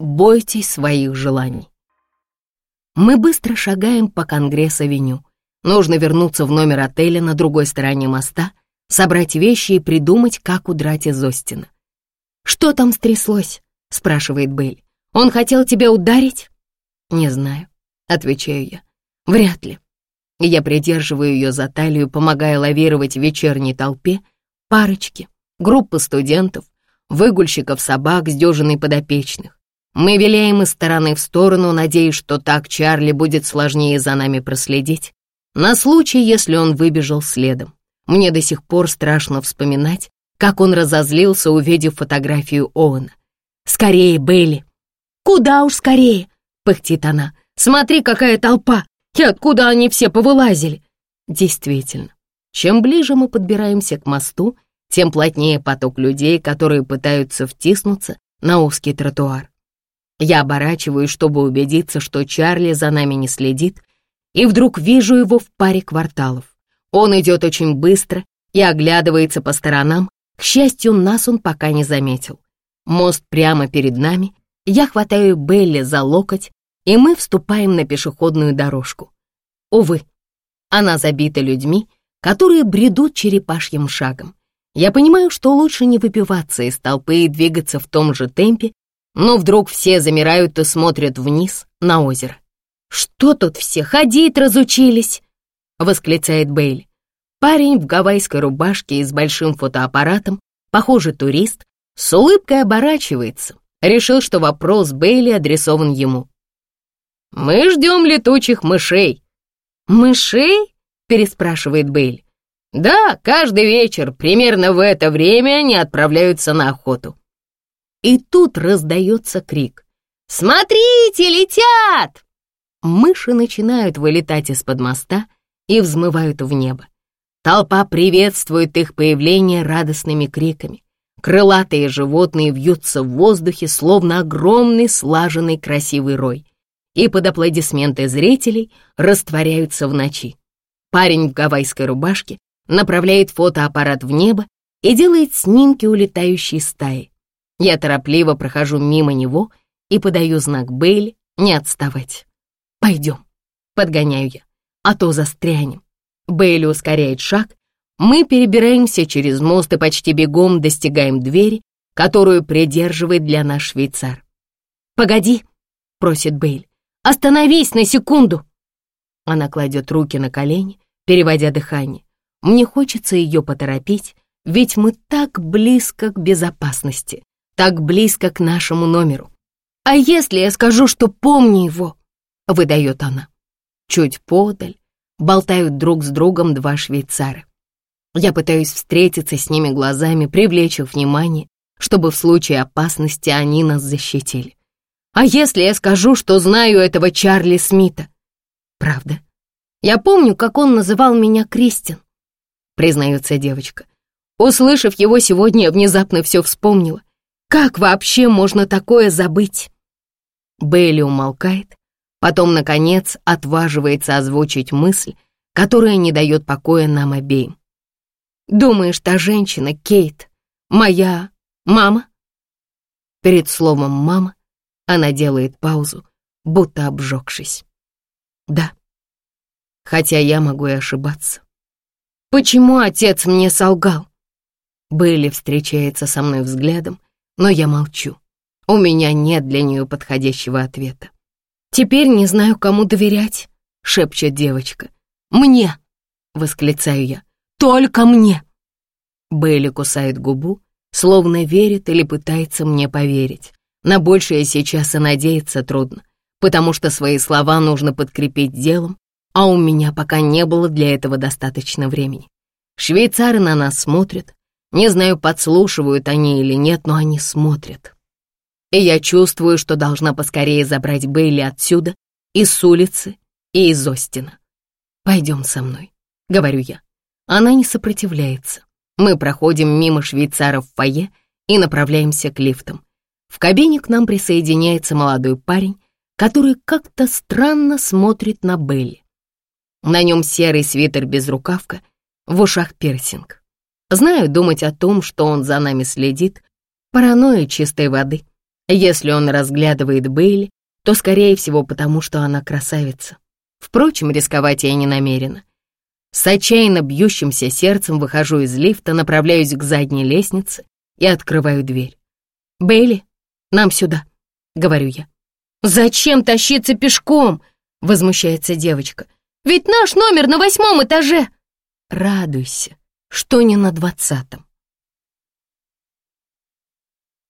Бойтесь своих желаний. Мы быстро шагаем по Конгресс-авеню. Нужно вернуться в номер отеля на другой стороне моста, собрать вещи и придумать, как удрать из Остина. «Что там стряслось?» — спрашивает Бэйли. «Он хотел тебя ударить?» «Не знаю», — отвечаю я. «Вряд ли». Я придерживаю ее за талию, помогая лавировать в вечерней толпе парочки, группы студентов, выгульщиков собак с дюжиной подопечных. Мы виляем из стороны в сторону, надеясь, что так Чарли будет сложнее за нами проследить, на случай, если он выбежал следом. Мне до сих пор страшно вспоминать, как он разозлился, увидев фотографию Оуэна. «Скорее, Бейли!» «Куда уж скорее!» — пыхтит она. «Смотри, какая толпа! И откуда они все повылазили?» Действительно, чем ближе мы подбираемся к мосту, тем плотнее поток людей, которые пытаются втиснуться на узкий тротуар. Я оборачиваюсь, чтобы убедиться, что Чарли за нами не следит, и вдруг вижу его в паре кварталов. Он идет очень быстро и оглядывается по сторонам. К счастью, нас он пока не заметил. Мост прямо перед нами. Я хватаю Белли за локоть, и мы вступаем на пешеходную дорожку. Увы, она забита людьми, которые бредут черепашьим шагом. Я понимаю, что лучше не выпиваться из толпы и двигаться в том же темпе, но вдруг все замирают и смотрят вниз на озеро. «Что тут все ходить разучились?» — восклицает Бейли. Парень в гавайской рубашке и с большим фотоаппаратом, похоже, турист, с улыбкой оборачивается. Решил, что вопрос Бейли адресован ему. «Мы ждем летучих мышей». «Мышей?» — переспрашивает Бейли. «Да, каждый вечер, примерно в это время, они отправляются на охоту». И тут раздается крик. «Смотрите, летят!» Мыши начинают вылетать из-под моста и взмывают в небо. Толпа приветствует их появление радостными криками. Крылатые животные вьются в воздухе, словно огромный слаженный красивый рой, и под аплодисменты зрителей растворяются в ночи. Парень в гавайской рубашке направляет фотоаппарат в небо и делает снимки улетающей стаи. Я торопливо прохожу мимо него и подаю знак Бейли не отставать. «Пойдем», — подгоняю я, «а то застрянем». Бейли ускоряет шаг, мы перебираемся через мост и почти бегом достигаем двери, которую придерживает для нас швейцар. «Погоди», — просит Бейль, «остановись на секунду». Она кладет руки на колени, переводя дыхание. Мне хочется ее поторопить, ведь мы так близко к безопасности так близко к нашему номеру. А если я скажу, что помню его?» — выдает она. Чуть подаль болтают друг с другом два швейцара. Я пытаюсь встретиться с ними глазами, привлечь их внимание, чтобы в случае опасности они нас защитили. А если я скажу, что знаю этого Чарли Смита? Правда. Я помню, как он называл меня Кристин, признается девочка. Услышав его сегодня, я внезапно все вспомнила. Как вообще можно такое забыть? Бейли умолкает, потом, наконец, отваживается озвучить мысль, которая не дает покоя нам обеим. «Думаешь, та женщина, Кейт, моя мама?» Перед словом «мама» она делает паузу, будто обжегшись. «Да, хотя я могу и ошибаться. Почему отец мне солгал?» Бейли встречается со мной взглядом, но я молчу. У меня нет для нее подходящего ответа. «Теперь не знаю, кому доверять», — шепчет девочка. «Мне!» — восклицаю я. «Только мне!» Бейли кусает губу, словно верит или пытается мне поверить. На большее сейчас и надеяться трудно, потому что свои слова нужно подкрепить делом, а у меня пока не было для этого достаточно времени. Швейцары на нас смотрят, не знаю, подслушивают они или нет, но они смотрят. И я чувствую, что должна поскорее забрать Бейли отсюда, и с улицы, и из Остина. «Пойдем со мной», — говорю я. Она не сопротивляется. Мы проходим мимо швейцаров в фойе и направляемся к лифтам. В кабине к нам присоединяется молодой парень, который как-то странно смотрит на Белли. На нем серый свитер без рукавка, в ушах персинг. Знаю, думать о том, что он за нами следит, паранойя чистой воды. Если он разглядывает Бейли, то, скорее всего, потому что она красавица. Впрочем, рисковать я не намерена. С отчаянно бьющимся сердцем выхожу из лифта, направляюсь к задней лестнице и открываю дверь. «Бейли, нам сюда», — говорю я. «Зачем тащиться пешком?» — возмущается девочка. «Ведь наш номер на восьмом этаже!» «Радуйся, что не на двадцатом».